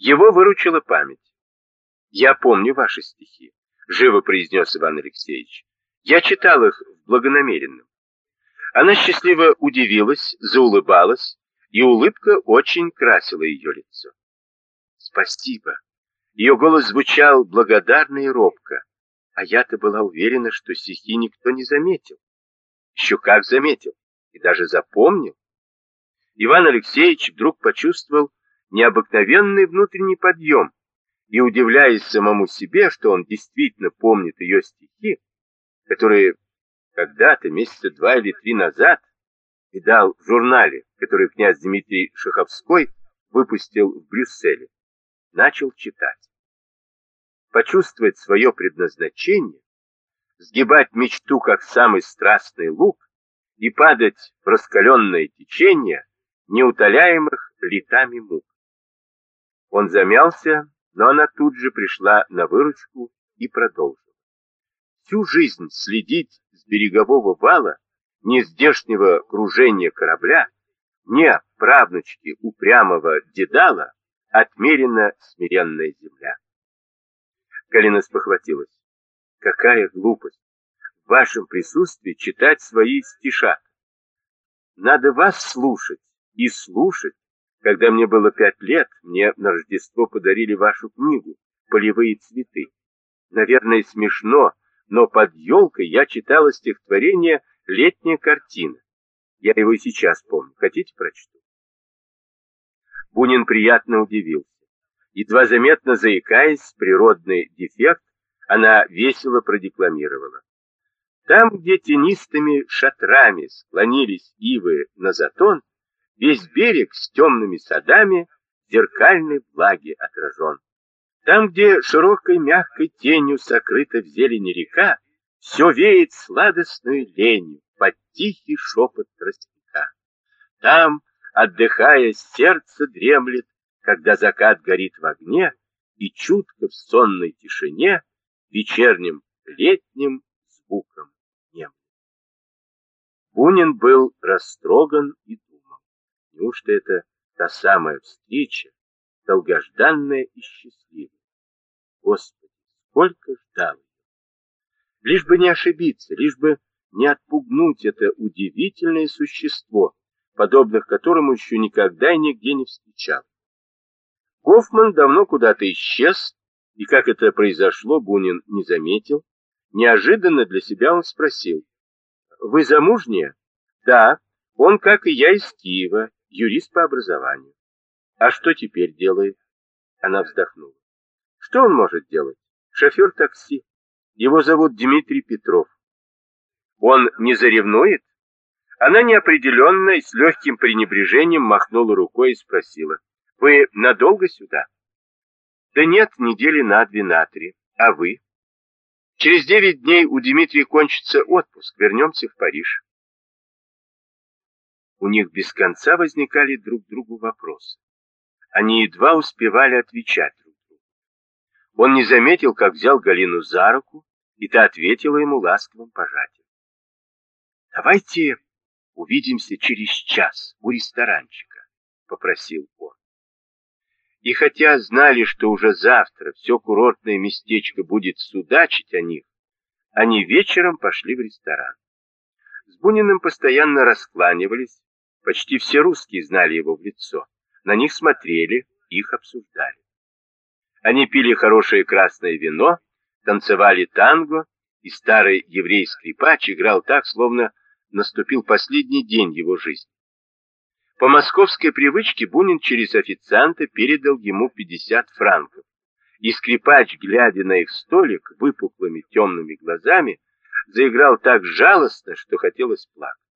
Его выручила память. «Я помню ваши стихи», — живо произнес Иван Алексеевич. «Я читал их в благонамеренном». Она счастливо удивилась, заулыбалась, и улыбка очень красила ее лицо. «Спасибо». Ее голос звучал благодарно и робко, а я-то была уверена, что стихи никто не заметил. Еще как заметил, и даже запомнил. Иван Алексеевич вдруг почувствовал необыкновенный внутренний подъем и, удивляясь самому себе, что он действительно помнит ее стихи, которые когда-то, месяца два или три назад, видал в журнале, который князь Дмитрий Шаховской выпустил в Брюсселе, начал читать. Почувствовать свое предназначение, сгибать мечту как самый страстный лук и падать в раскаленное течение неутоляемых летами мук. Он замялся, но она тут же пришла на выручку и продолжила. Всю жизнь следить с берегового вала, не здешнего кружения корабля, не правнучки упрямого дедала, отмерена смиренная земля. Галина спохватилась. Какая глупость! В вашем присутствии читать свои стишат. Надо вас слушать и слушать, когда мне было пять лет, мне на Рождество подарили вашу книгу «Полевые цветы». Наверное, смешно, но под елкой я читала стихотворение «Летняя картина». Я его и сейчас помню. Хотите прочту? Бунин приятно удивился. Едва заметно заикаясь, природный дефект, она весело продекламировала. Там, где тенистыми шатрами склонились ивы на затон, Весь берег с темными садами зеркальной влаги отражен. Там, где широкой мягкой тенью сокрыта в зелени река, все веет сладостной ленью под тихий шепот тростника. Там, отдыхая, сердце дремлет, когда закат горит в огне, и чутко в сонной тишине вечерним летним звуком нем. Бунин был растроган и Неужто это та самая встреча, долгожданная и счастливая? Господи, сколько ждал! Лишь бы не ошибиться, лишь бы не отпугнуть это удивительное существо, подобных которому еще никогда и нигде не встречал. Гофман давно куда-то исчез, и как это произошло, Бунин не заметил. Неожиданно для себя он спросил. «Вы замужняя?» «Да, он, как и я, из Киева, юрист по образованию. А что теперь делает? Она вздохнула. Что он может делать? Шофер такси. Его зовут Дмитрий Петров. Он не заревнует? Она неопределенно и с легким пренебрежением махнула рукой и спросила. Вы надолго сюда? Да нет, недели на две, на три. А вы? Через девять дней у Дмитрия кончится отпуск. Вернемся в Париж. У них без конца возникали друг другу вопросы. Они едва успевали отвечать друг другу. Он не заметил, как взял Галину за руку, и та ответила ему ласковым пожатием. «Давайте увидимся через час у ресторанчика», — попросил он. И хотя знали, что уже завтра все курортное местечко будет судачить о них, они вечером пошли в ресторан. С Буниным постоянно раскланивались, Почти все русские знали его в лицо. На них смотрели, их обсуждали. Они пили хорошее красное вино, танцевали танго, и старый еврейский скрипач играл так, словно наступил последний день его жизни. По московской привычке Бунин через официанта передал ему 50 франков, и скрипач, глядя на их столик выпуклыми темными глазами, заиграл так жалостно, что хотелось плакать.